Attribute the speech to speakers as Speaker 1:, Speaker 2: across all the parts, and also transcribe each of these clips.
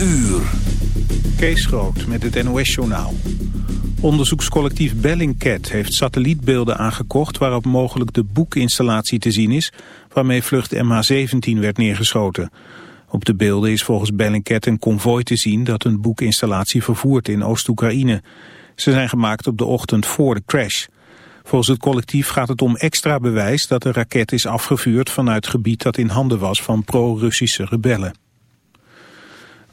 Speaker 1: uur.
Speaker 2: Kees Groot met het NOS-journaal. Onderzoekscollectief Bellingcat heeft satellietbeelden aangekocht... waarop mogelijk de boekinstallatie te zien is... waarmee vlucht MH17 werd neergeschoten. Op de beelden is volgens Bellingcat een konvooi te zien... dat een boekinstallatie vervoert in Oost-Oekraïne. Ze zijn gemaakt op de ochtend voor de crash. Volgens het collectief gaat het om extra bewijs... dat de raket is afgevuurd vanuit gebied dat in handen was van pro-Russische rebellen.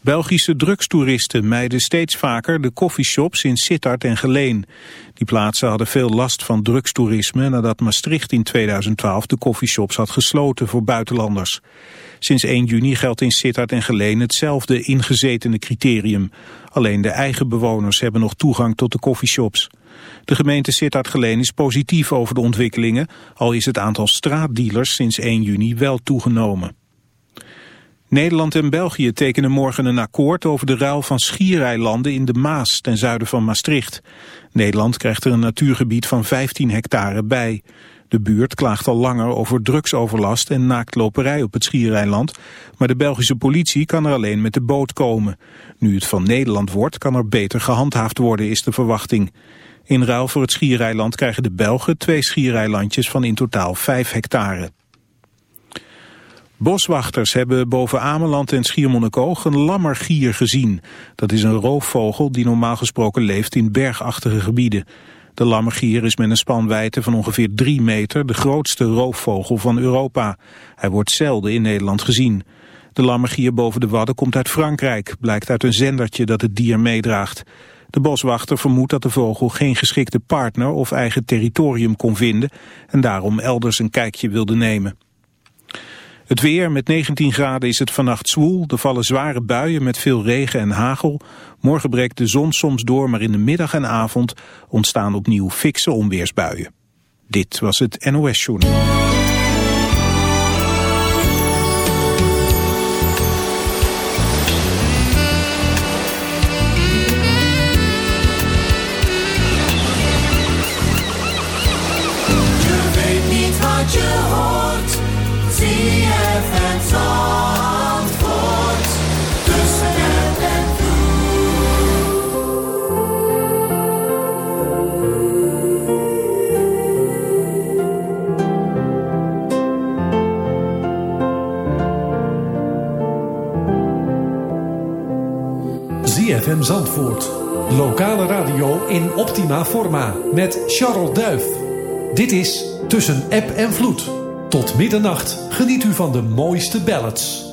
Speaker 2: Belgische drugstoeristen mijden steeds vaker de koffieshops in Sittard en Geleen. Die plaatsen hadden veel last van drugstoerisme nadat Maastricht in 2012 de koffieshops had gesloten voor buitenlanders. Sinds 1 juni geldt in Sittard en Geleen hetzelfde ingezetene criterium. Alleen de eigen bewoners hebben nog toegang tot de koffieshops. De gemeente Sittard-Geleen is positief over de ontwikkelingen, al is het aantal straatdealers sinds 1 juni wel toegenomen. Nederland en België tekenen morgen een akkoord over de ruil van schiereilanden in de Maas ten zuiden van Maastricht. Nederland krijgt er een natuurgebied van 15 hectare bij. De buurt klaagt al langer over drugsoverlast en naaktloperij op het schiereiland, maar de Belgische politie kan er alleen met de boot komen. Nu het van Nederland wordt, kan er beter gehandhaafd worden, is de verwachting. In ruil voor het schiereiland krijgen de Belgen twee schiereilandjes van in totaal 5 hectare. Boswachters hebben boven Ameland en Schiermonnikoog een lammergier gezien. Dat is een roofvogel die normaal gesproken leeft in bergachtige gebieden. De lammergier is met een spanwijdte van ongeveer 3 meter de grootste roofvogel van Europa. Hij wordt zelden in Nederland gezien. De lammergier boven de Wadden komt uit Frankrijk, blijkt uit een zendertje dat het dier meedraagt. De boswachter vermoedt dat de vogel geen geschikte partner of eigen territorium kon vinden en daarom elders een kijkje wilde nemen. Het weer met 19 graden is het vannacht zwoel. Er vallen zware buien met veel regen en hagel. Morgen breekt de zon soms door, maar in de middag en avond ontstaan opnieuw fikse onweersbuien. Dit was het NOS Journal.
Speaker 3: ZFM Zandvoort. Lokale radio in optima forma met Charles Duif. Dit is Tussen App en Vloed. Tot middernacht geniet u van de mooiste ballads.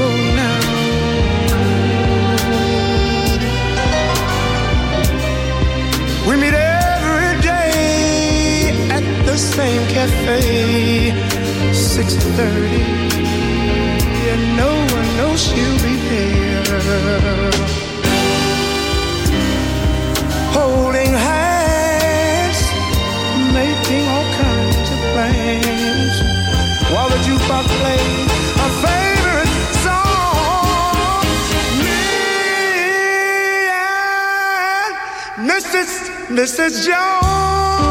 Speaker 4: the same cafe 6.30 and no one knows she'll be there Holding hands Making all kinds of plans While the jukebox plays a favorite song Me and Mrs. Mrs. Jones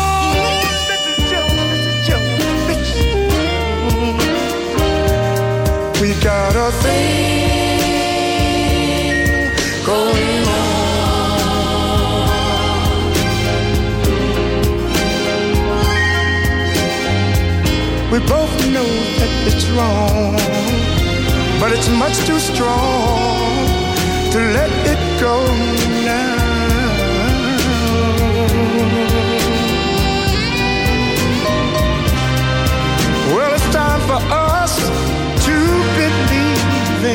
Speaker 4: We both know that it's wrong, but it's much too strong to let it go now. Well, it's time for us to believe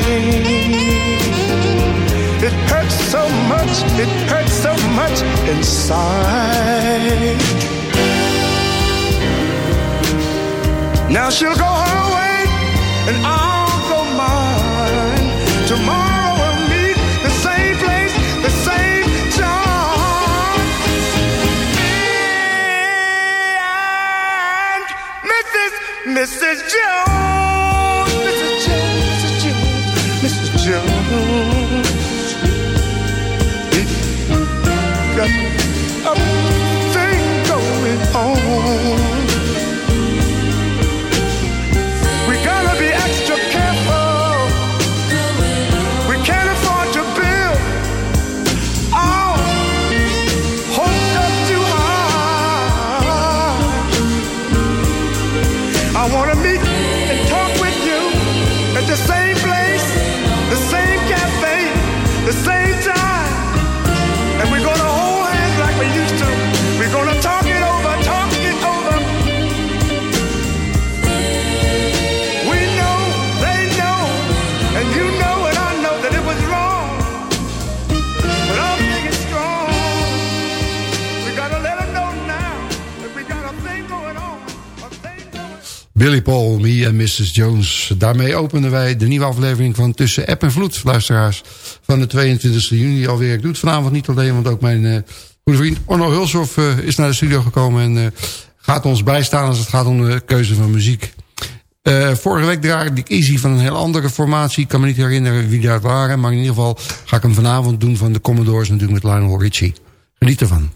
Speaker 4: It hurts so much, it hurts so much inside. Now she'll go her way and I'll go mine. Tomorrow we'll meet the same place, the same time. Me and Mrs. Mrs. Jones, Mrs. Jones, Mrs. Jones, Mrs. Jones. We got a
Speaker 5: Billy Paul, Me en Mrs. Jones. Daarmee openen wij de nieuwe aflevering van Tussen App en Vloed, luisteraars. Van de 22 juni alweer. Ik doe het vanavond niet alleen, want ook mijn eh, goede vriend Orno Hulshoff uh, is naar de studio gekomen... en uh, gaat ons bijstaan als het gaat om de keuze van muziek. Uh, vorige week draaide ik Easy van een heel andere formatie. Ik kan me niet herinneren wie dat waren. Maar in ieder geval ga ik hem vanavond doen van de Commodores natuurlijk met Lionel Richie. Geniet ervan.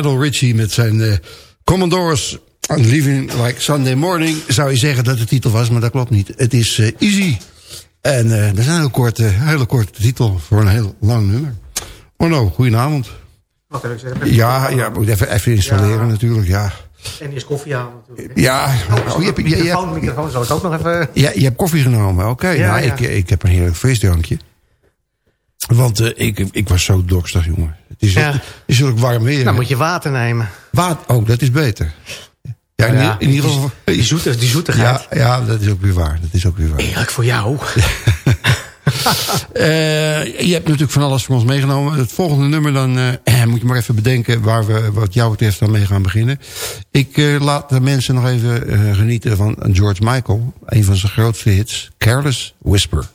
Speaker 6: Lionel Richie met zijn eh, Commodores and Living Like Sunday Morning... zou je zeggen dat de titel was, maar dat klopt niet. Het is eh, Easy. En eh, dat is een hele korte, hele korte titel voor een heel lang nummer. Oh no, goedenavond.
Speaker 7: Wat heb ik zeggen?
Speaker 6: Ja, ja moet even, even installeren
Speaker 7: Ja.
Speaker 6: natuurlijk, ja.
Speaker 7: En eerst koffie halen natuurlijk. hè.
Speaker 6: Ja, oh, je, hebt, je, je,
Speaker 7: microfoon, microfoon zal ik ook nog even...
Speaker 6: ja, je hebt koffie genomen, oké.
Speaker 7: Ja,
Speaker 6: nou,
Speaker 7: ja.
Speaker 6: Ik, ik heb een heerlijk feestdrankje. Want eh, ik, ik was zo dorstig, jongen. Het is,
Speaker 7: Ja.
Speaker 6: het is ook warm weer.
Speaker 7: Nou moet je water nemen.
Speaker 6: Water, oh, dat is beter. Ja, in,
Speaker 7: Ja,
Speaker 6: in ieder geval...
Speaker 7: Die, zoete, die
Speaker 6: Ja,
Speaker 7: zoetigheid.
Speaker 6: ja, dat is ook weer waar. Dat is ook weer waar.
Speaker 7: Eerlijk voor jou.
Speaker 6: Eh, je hebt natuurlijk van alles voor ons meegenomen. Het volgende nummer, dan eh, moet je maar even bedenken... waar we wat jou betreft dan mee gaan beginnen. Ik laat de mensen nog even genieten van George Michael. Een van zijn grootste hits, Careless Whisper.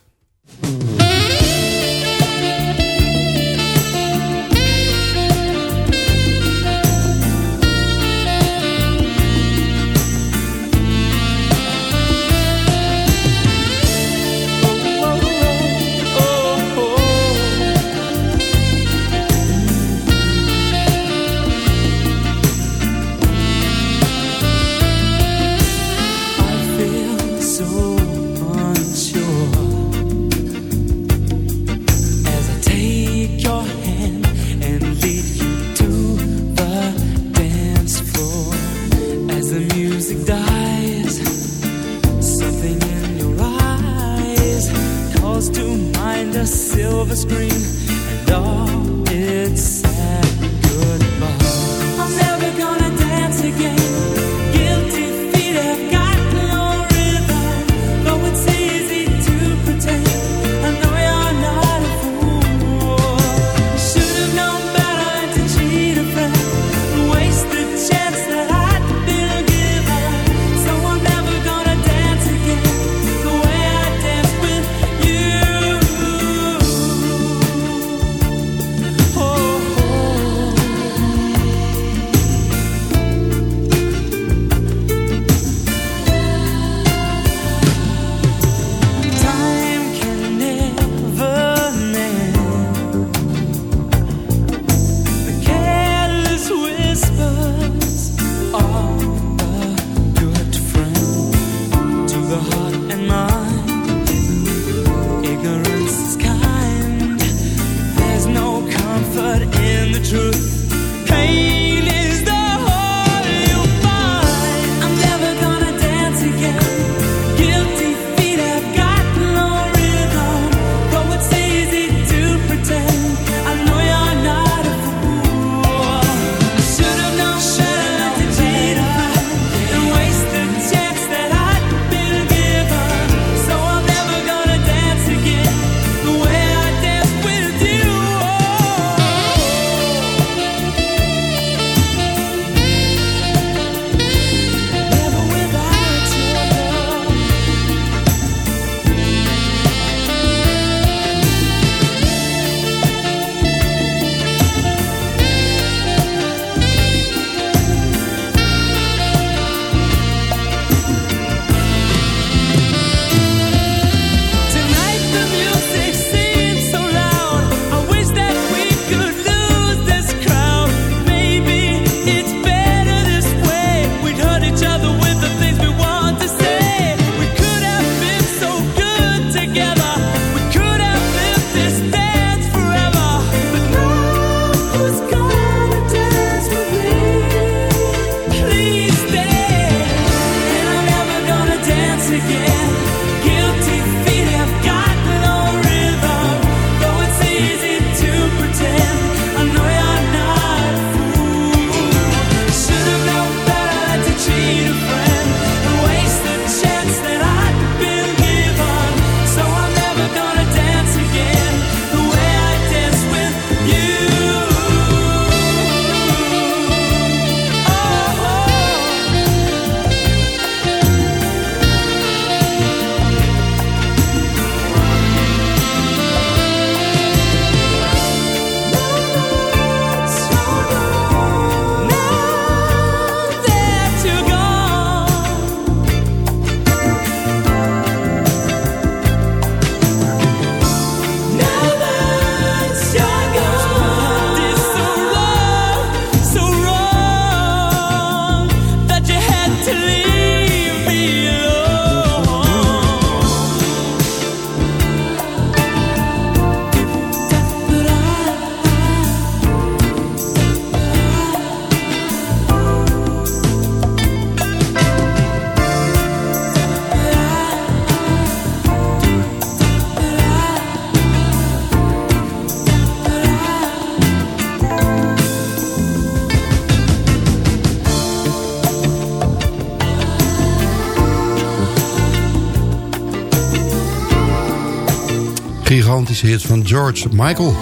Speaker 8: Gigantische hit van George Michael.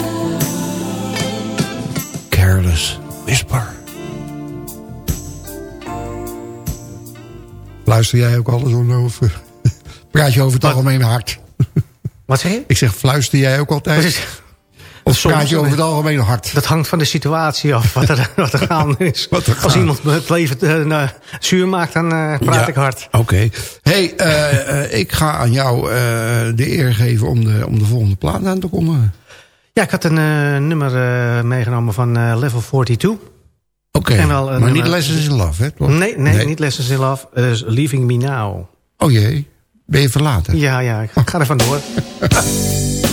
Speaker 8: Careless Whisper. Luister jij ook alles over? Praat je over het algemeen hard?
Speaker 3: Wat zeg je?
Speaker 8: Ik zeg, fluister jij ook altijd? Of
Speaker 3: Soms,
Speaker 8: praat je over het algemeen hard?
Speaker 3: Dat hangt van de situatie af, wat er, wat er gaande is.
Speaker 8: Wat er
Speaker 3: Als iemand het leven eh, zuur maakt, dan eh, praat
Speaker 8: Ja,
Speaker 3: ik hard.
Speaker 8: Oké. Hey, eh, eh, ik ga aan jou eh, de eer geven om de, om de volgende plaat aan te kondigen.
Speaker 3: Ja, ik had een nummer meegenomen van Level 42.
Speaker 8: Oké, maar niet Lessons in Love, hè? toch?
Speaker 3: Nee, nee, niet Lessons in Love. Leaving Me Now.
Speaker 8: Oh jee, ben je verlaten?
Speaker 3: Ja, ja, ik ga er vandoor.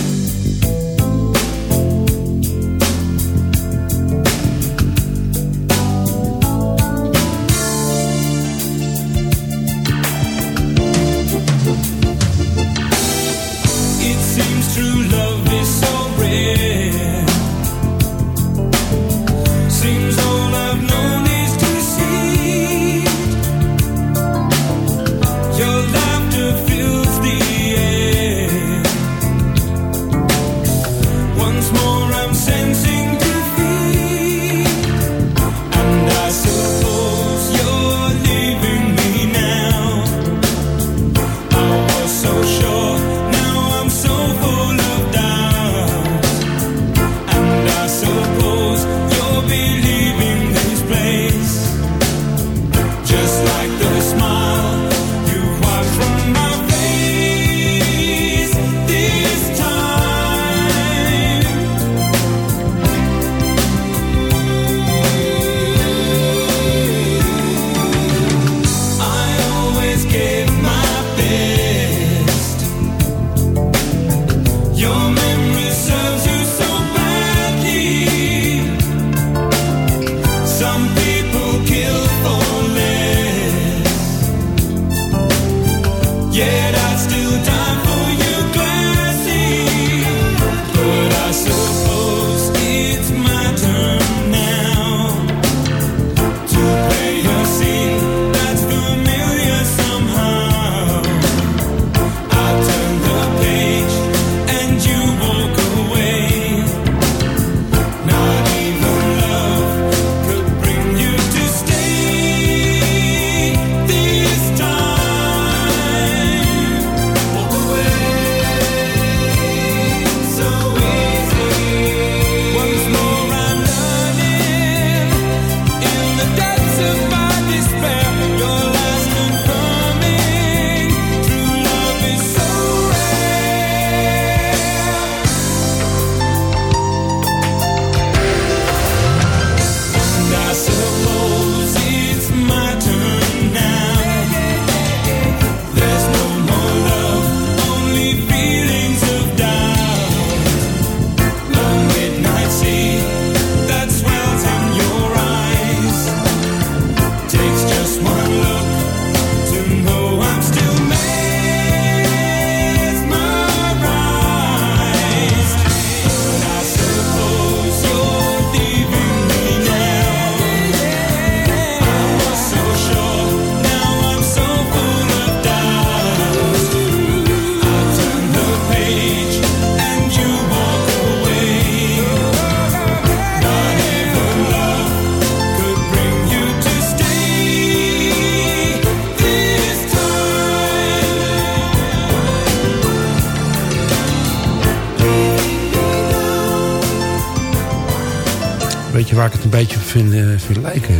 Speaker 8: eh, vind lijken?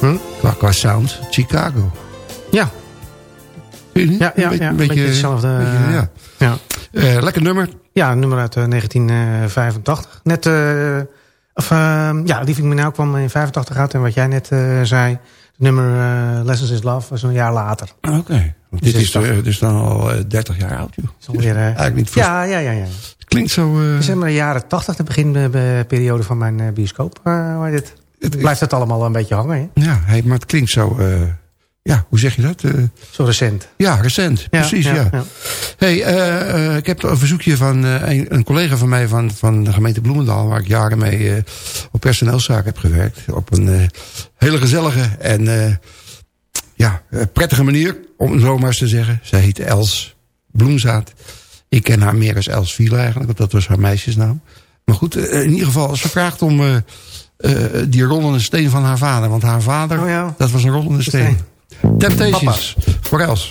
Speaker 3: Hm?
Speaker 8: Qua, qua sound? Chicago.
Speaker 3: Ja, ja, ja,
Speaker 8: Een
Speaker 3: ja, beetje hetzelfde.
Speaker 8: beetje, ja.
Speaker 3: ja.
Speaker 8: Eh, lekker nummer.
Speaker 3: Ja, een nummer uit eh, 1985. Net, eh, of, eh, ja, Leaving Me Now kwam in 85 uit. En wat jij net eh, zei, het nummer eh, Lessons is Love was een jaar later.
Speaker 8: Oké. Want
Speaker 3: Dus
Speaker 8: Dit is,
Speaker 3: toch-
Speaker 8: eh, is dan al eh, 30 jaar oud, joh.
Speaker 3: Alweer, eh,
Speaker 8: Eigenlijk niet
Speaker 3: ja, ja, ja, ja.
Speaker 8: Klinkt zo... eh,
Speaker 3: Zeg maar de jaren 80, de beginperiode van mijn eh, bioscoop. eh, waar dit blijft het allemaal een beetje hangen. Hè?
Speaker 8: Ja, hey, maar het klinkt zo... Eh, ja, hoe zeg je dat? Eh,
Speaker 3: zo recent.
Speaker 8: Ja, recent. Precies, ja. ja. Hey, eh, ik heb een verzoekje van een, een, collega van mij van, van de gemeente Bloemendaal... waar ik jaren mee op personeelszaken heb gewerkt. Op een hele gezellige en ja, prettige manier, om zomaar zo maar eens te zeggen. Zij heet Els Bloemzaad.
Speaker 4: Ik ken haar meer als Els Viel eigenlijk, want dat was haar meisjesnaam. Maar goed, in ieder geval, ze vraagt om eh, die rollende steen van haar vader. Want haar vader, dat was een rollende steen. steen. Temptations, voor Els.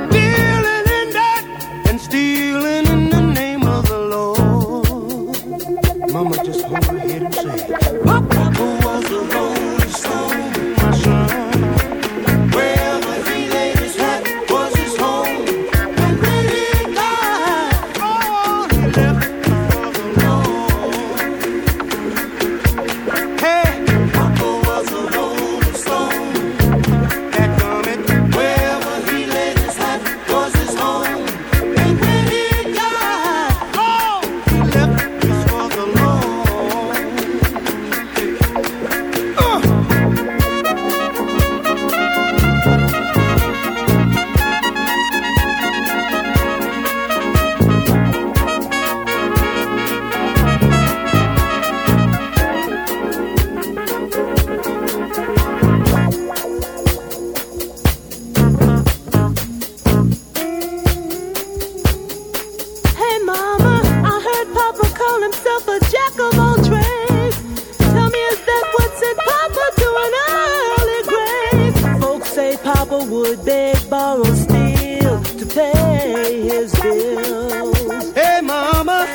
Speaker 9: yourself a jack of all trades. Tell me, is that what sent Papa to an early grave? Folks say
Speaker 10: Papa would beg, borrow, steal to pay his bills.
Speaker 9: Hey, Mama.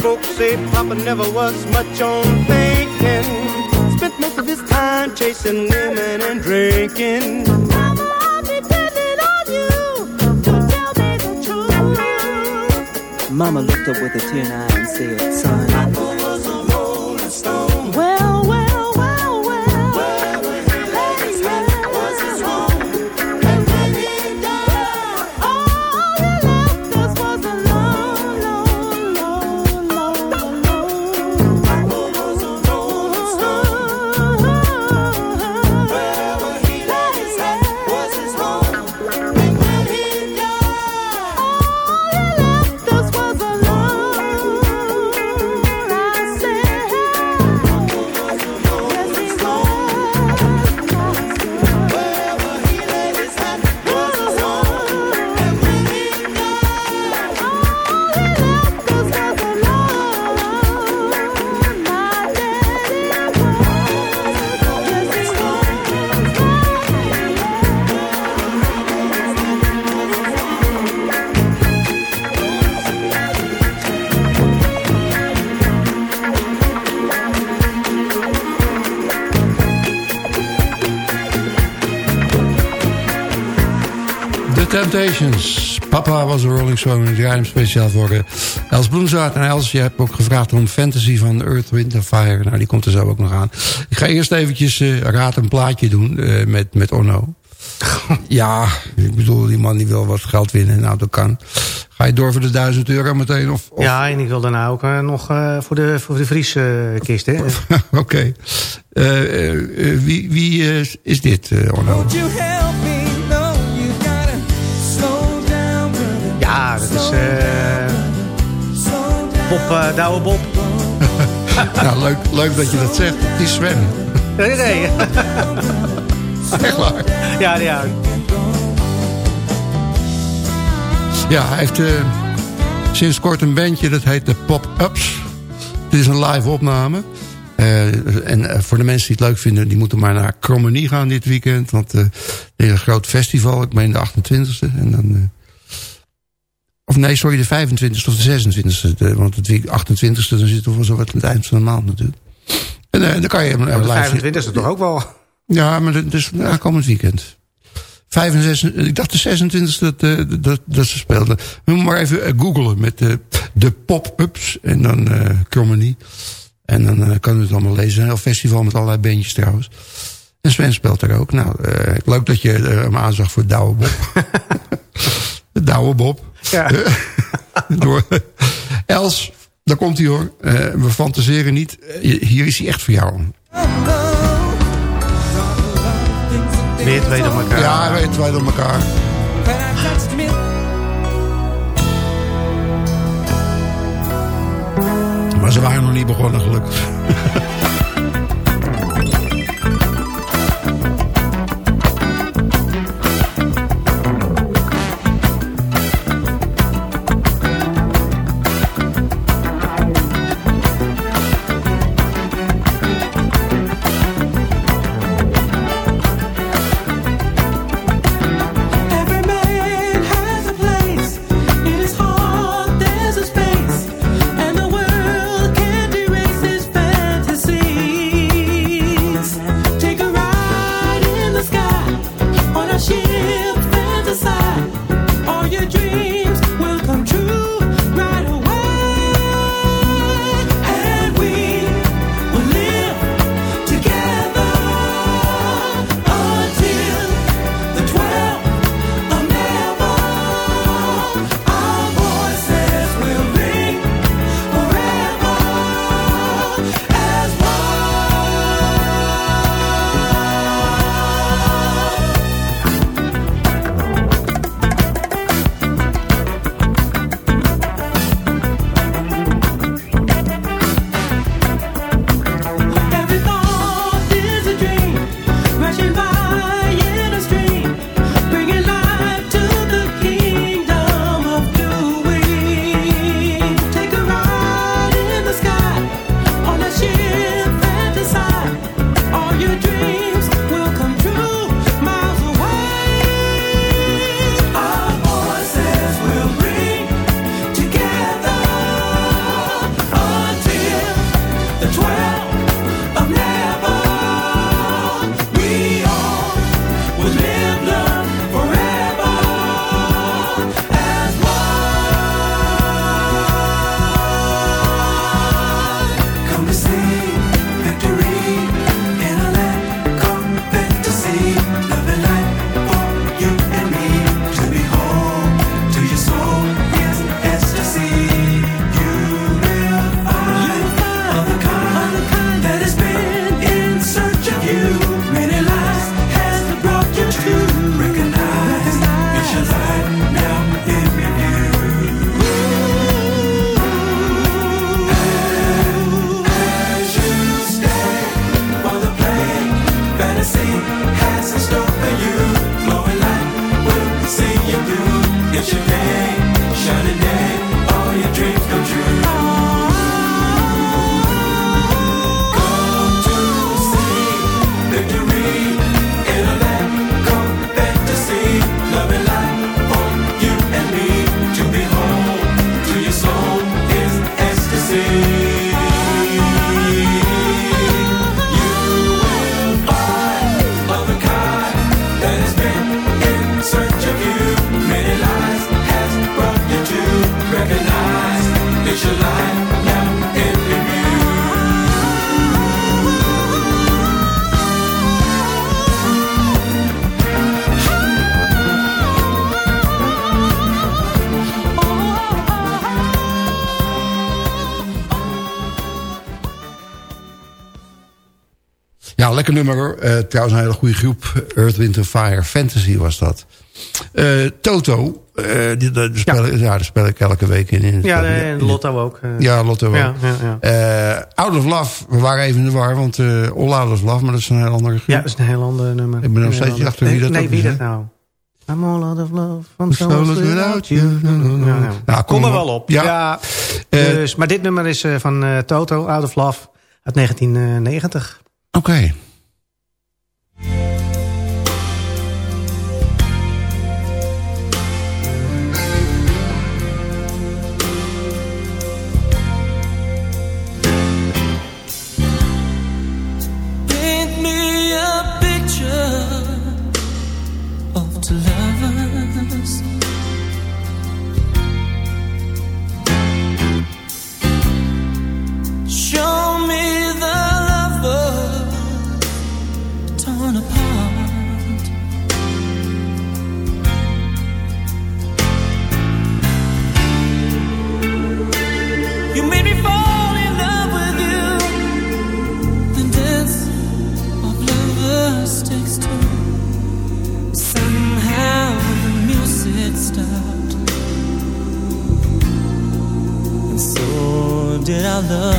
Speaker 9: Folks say Papa never was much on thinking. Spent most of his time chasing women and drinking.
Speaker 10: Mama.
Speaker 11: Mama looked up with a tear in her eye and said, son,
Speaker 8: Temptations. Papa was een Rolling Stone. Ik draai hem speciaal voor eh, Els Bloemzaart. En Els, je hebt ook gevraagd om Fantasy van Earth, Wind Fire. Nou, die komt er zo ook nog aan. Ik ga eerst eventjes eh, raad een plaatje doen eh, met, met Onno. ja, ik bedoel, die man die wil wat geld winnen. Nou, dat kan. Ga je door voor de 1000 euro meteen? Of, of-
Speaker 7: Ja, en ik wil daarna ook nog eh, voor de, voor de vrieskist. hè.
Speaker 8: Oké. Eh, eh, eh, wie wie eh, is dit, eh,
Speaker 7: is eh,
Speaker 10: down.
Speaker 7: Bob, eh Douwe Bob.
Speaker 8: nou, leuk, leuk dat je dat zegt. Het is Sven.
Speaker 7: Nee, nee.
Speaker 8: Echt waar.
Speaker 7: Ja, ja.
Speaker 8: Ja, hij heeft eh, sinds kort een bandje, dat heet de Pop-Ups. Het is een live opname. Eh, en voor de mensen die het leuk vinden, die moeten maar naar Cromenie gaan dit weekend. Want eh er is een groot festival, ik meen de 28e. En dan, of nee, sorry, de 25e of de 26e. De, want het week 28e, dan zitten we zo wat aan het eind van de maand natuurlijk. En eh, dan kan je hem eh,
Speaker 7: De
Speaker 8: live...
Speaker 7: 25 is het toch ook wel.
Speaker 8: Ja, maar dat is ja, komend weekend. 65, ik dacht de 26e dat, eh, dat, dat ze speelden. We moeten maar even eh, googlen met eh, de pop-ups en dan eh Cromony. En dan kan u het allemaal lezen. Een heel festival met allerlei bandjes trouwens. En Sven speelt er ook. Nou, eh, leuk dat je hem aanzag voor Douwe Bob. de Douwe Bob.
Speaker 7: Ja.
Speaker 8: Door. Els, daar komt hij hoor. Eh, we fantaseren niet. Eh, hier is hij echt voor jou.
Speaker 7: Weer twee door elkaar.
Speaker 8: Ja, weten wij door elkaar. Maar ze waren nog niet begonnen, gelukkig. Ja, lekker nummer hoor. Eh, trouwens een hele goede groep. Earth, Wind Fire. Fantasy was dat. Eh, Toto. eh, die, speel, ik- ja. daar speel ik elke week in. in
Speaker 7: Ja, en Lotto ook.
Speaker 8: Ja, Lotto ook.
Speaker 7: Ja, ja, ja.
Speaker 8: Out of Love. We waren even in de war. Want All Out of Love. Maar dat is een heel andere groep.
Speaker 7: Ja, dat is een heel ander nummer.
Speaker 8: Ik ben nog steeds achter wie dat
Speaker 7: Nee,
Speaker 8: ook
Speaker 7: wie
Speaker 8: is,
Speaker 7: dat nou? I'm all out of love. From
Speaker 8: souls
Speaker 7: without you. Ja.
Speaker 8: Nou,
Speaker 7: Kom er wel op.
Speaker 8: Ja.
Speaker 7: Dus, maar dit nummer is van Toto, Out of Love, uit 1990.
Speaker 8: Oké.
Speaker 6: Paint love.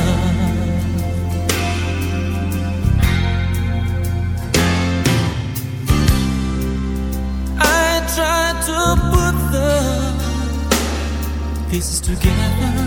Speaker 6: I tried to put the pieces together.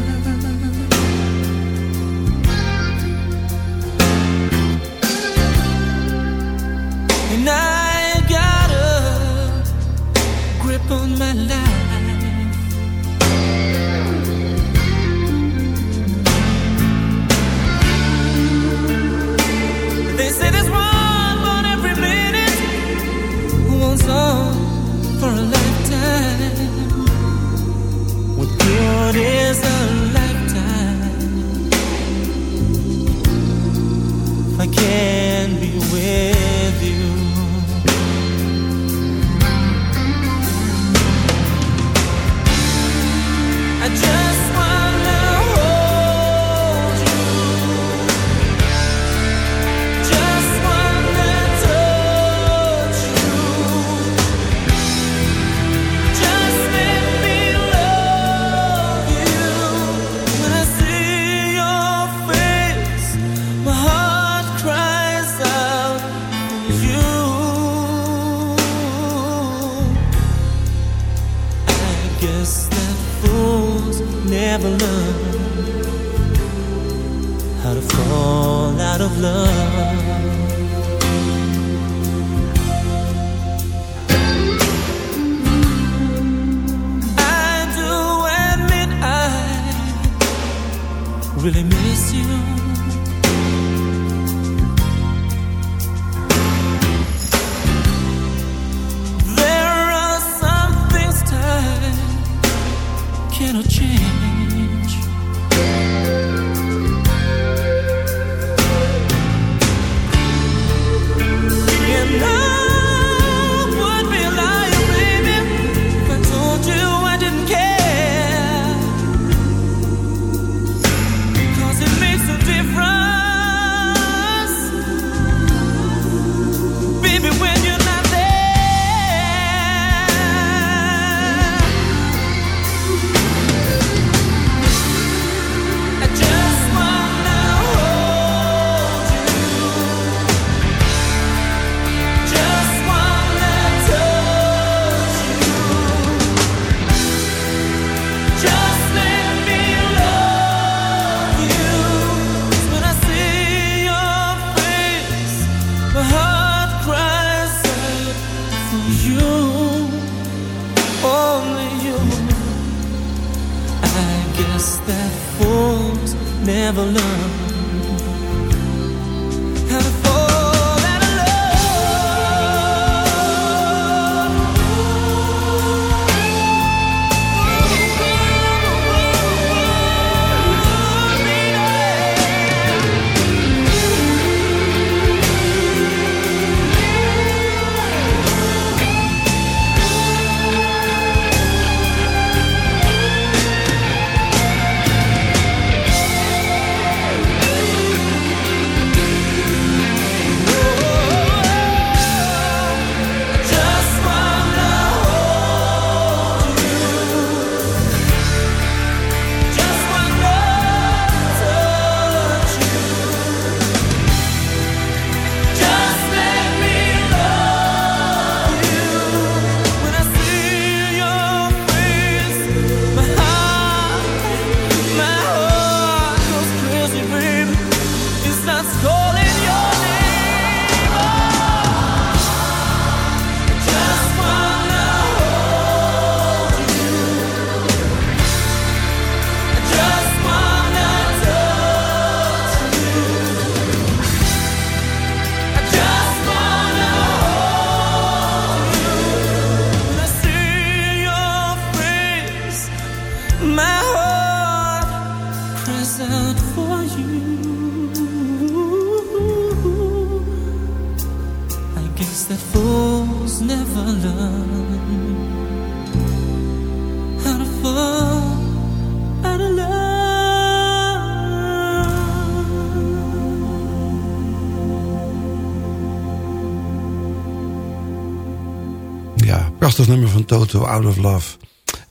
Speaker 10: Ja, prachtig nummer van Toto, Out of Love.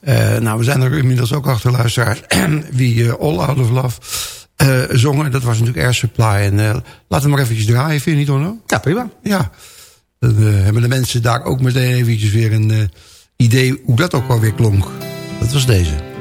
Speaker 10: Eh, nou, we zijn er inmiddels ook achter luisteraars wie uh, All Out of Love eh, zongen. Dat was natuurlijk Air Supply. En laten we maar eventjes draaien, vind je niet, hoor?
Speaker 7: Ja, prima.
Speaker 10: Ja. Eh, hebben de mensen daar ook meteen eventjes weer een eh, idee hoe dat ook alweer klonk. Dat was deze.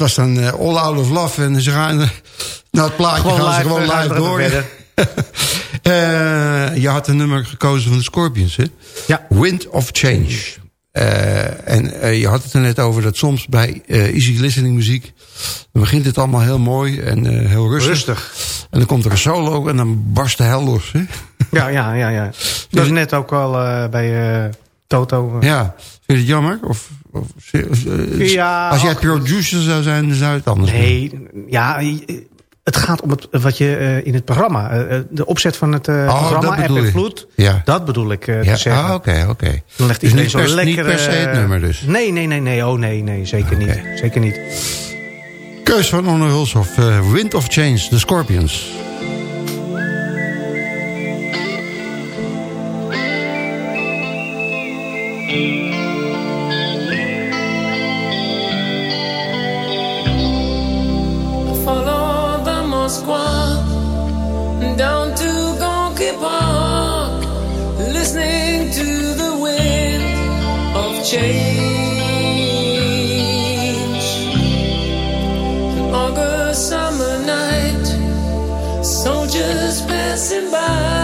Speaker 8: was
Speaker 10: dan eh, All Out of Love. En ze gaan eh, naar het plaatje
Speaker 7: gewoon
Speaker 10: gaan ze gewoon
Speaker 7: eh,
Speaker 10: live, door. je had een nummer gekozen van de Scorpions, hè?
Speaker 7: Ja.
Speaker 10: Wind of Change. en je had het er net over dat soms bij easy listening muziek... dan begint het allemaal heel mooi en heel rustig. En dan komt er een solo en dan barst de hel los, hè?
Speaker 3: Ja, ja, ja. ja. dat is net ook al bij Toto.
Speaker 8: Ja, vind je het jammer? Of...
Speaker 3: Ja,
Speaker 8: als jij producer zou zijn, zou het anders
Speaker 3: Nee, ja, het gaat om het, wat je uh, in het programma... Uh, de opzet van het uh,
Speaker 8: oh,
Speaker 3: programma App en Vloed...
Speaker 8: Ja.
Speaker 3: dat bedoel ik
Speaker 8: ja.
Speaker 3: te zeggen.
Speaker 8: Ah, oké, okay, oké.
Speaker 3: Okay. Dan
Speaker 8: dus niet, per, lekkere, se het nummer dus?
Speaker 3: Nee, nee, nee, nee. Oh, nee, nee, zeker niet. Zeker niet.
Speaker 8: Keus van Onno Hulshoff, Wind of Change, The Scorpions.
Speaker 12: Moscow down to Gonky Park, listening to the wind of change. An August summer night, soldiers passing by.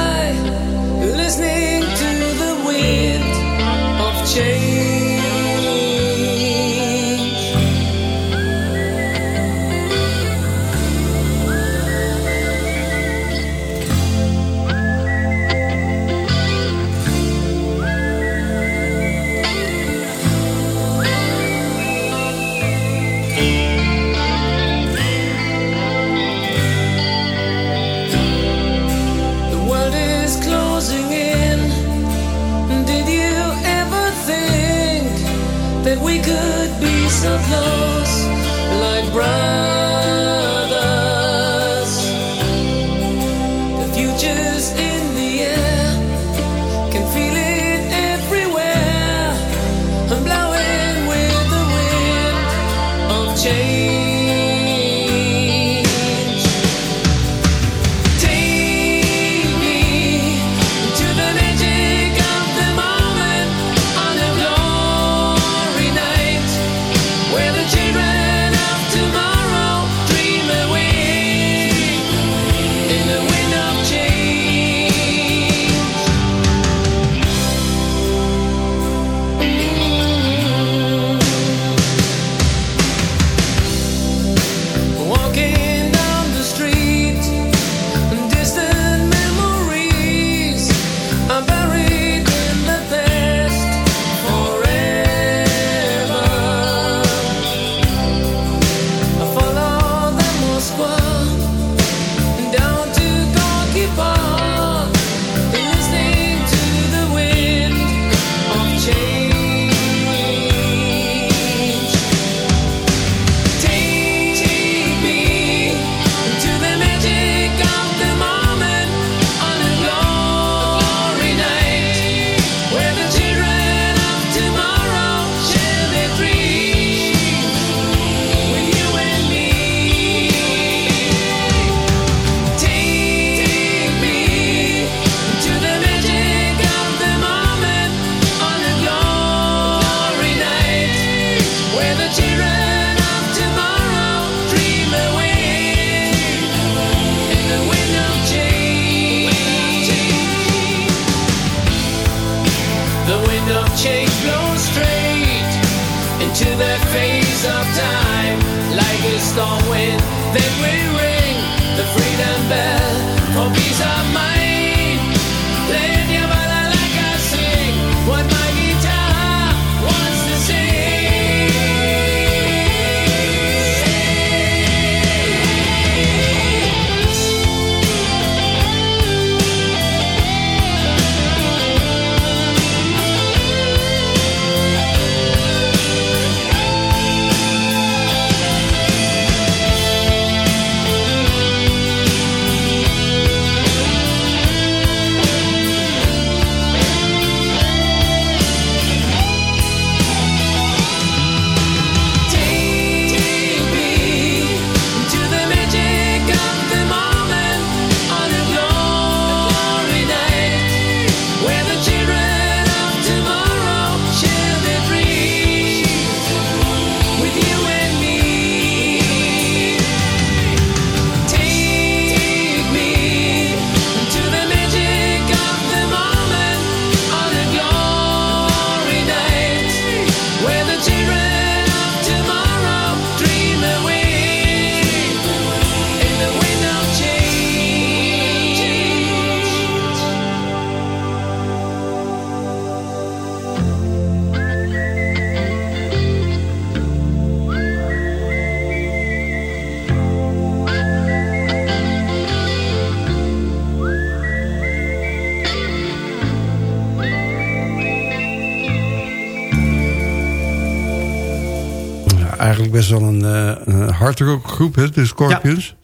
Speaker 13: Een hardrock groep, hè, de Scorpions.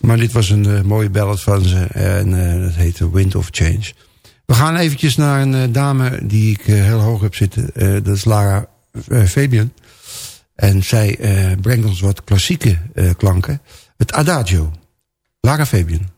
Speaker 13: Maar dit was een uh, mooie ballad van ze. En uh, dat heette Wind of Change. We gaan eventjes naar een dame die ik heel hoog heb zitten. dat is Lara Fabian. En zij brengt ons wat klassieke klanken. Het Adagio. Lara Fabian.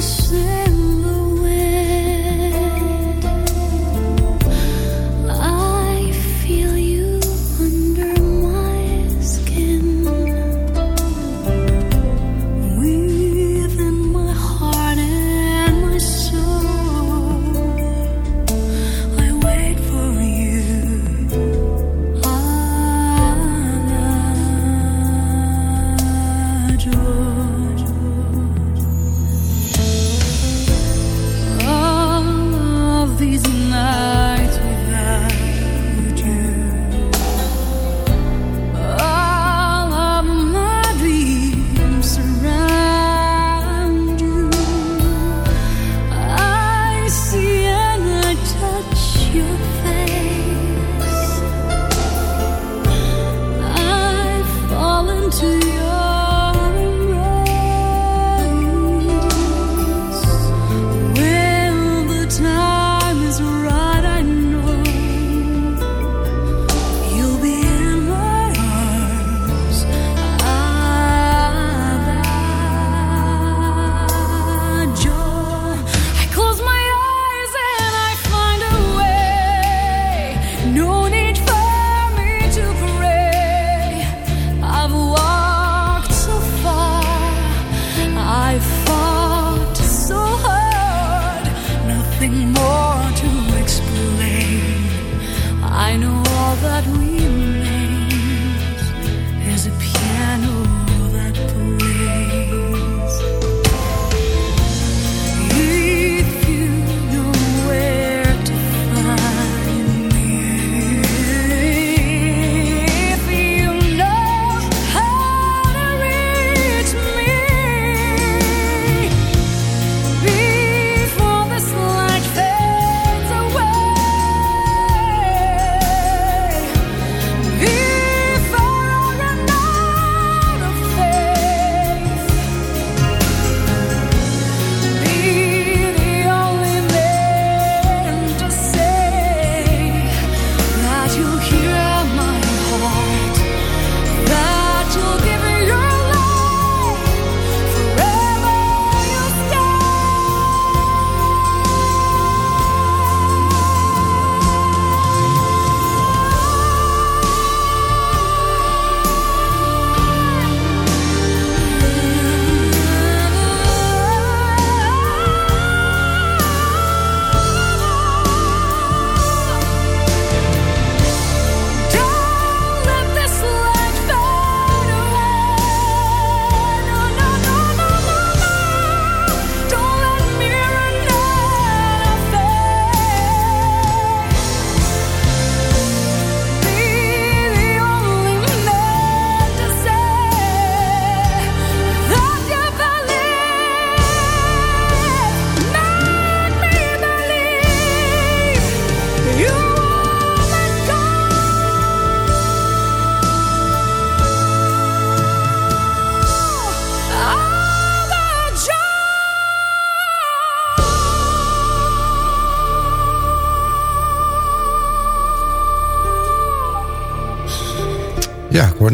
Speaker 13: 是。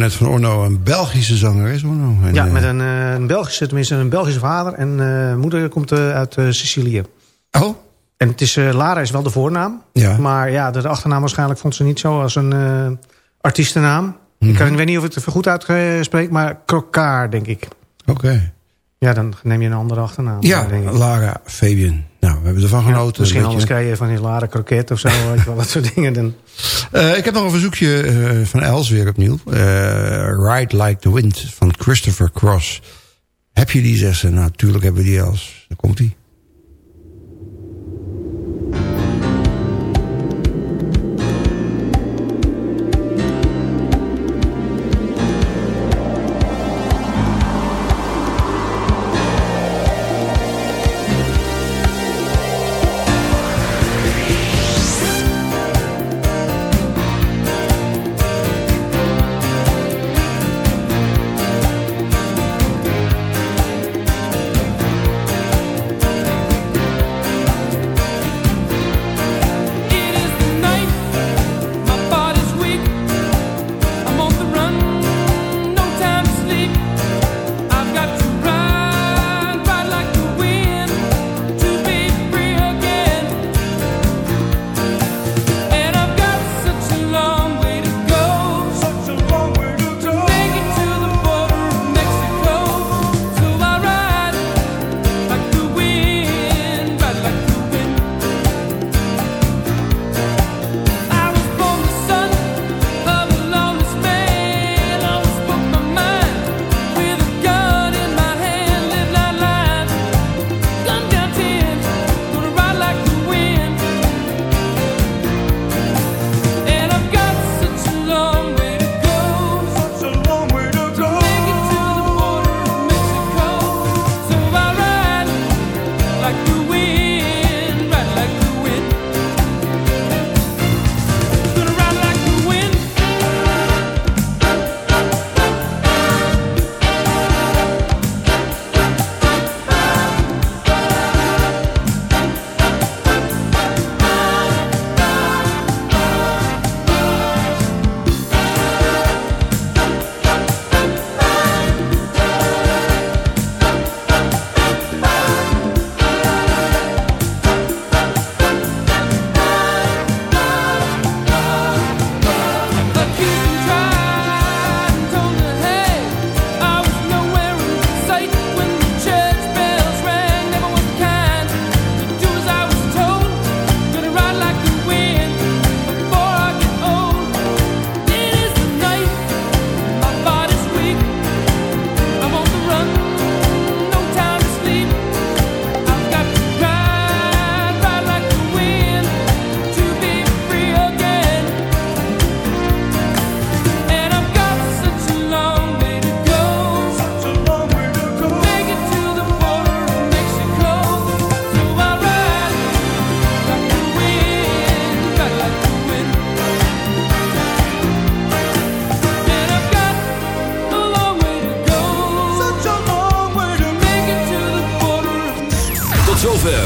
Speaker 13: Net van Orno een Belgische zanger is. Orno.
Speaker 7: En, ja, eh, met een, uh, een, Belgische, tenminste een Belgische vader. En uh, moeder komt uit Sicilië.
Speaker 13: Oh?
Speaker 7: En het is, Lara is wel de voornaam.
Speaker 13: Ja.
Speaker 7: Maar ja, de, achternaam waarschijnlijk vond ze niet zo als een artiestennaam. Mm -hmm. Ik, kan, ik weet niet of ik het goed uitspreek, maar Krokkaar, denk ik.
Speaker 13: Oké.
Speaker 7: Ja, dan neem je een andere achternaam.
Speaker 13: Ja, Lara Fabian. Nou,
Speaker 14: hebben ervan genoten.
Speaker 7: Misschien anders krijg je van die lare kroket of zo. weet je wel, dat soort dingen. Dan.
Speaker 14: Eh, ik heb nog een verzoekje eh, van Els weer opnieuw. Eh, Ride Like the Wind van Christopher Cross. Heb je die, zegt ze? Nou, natuurlijk hebben we die, Els. Daar komt die.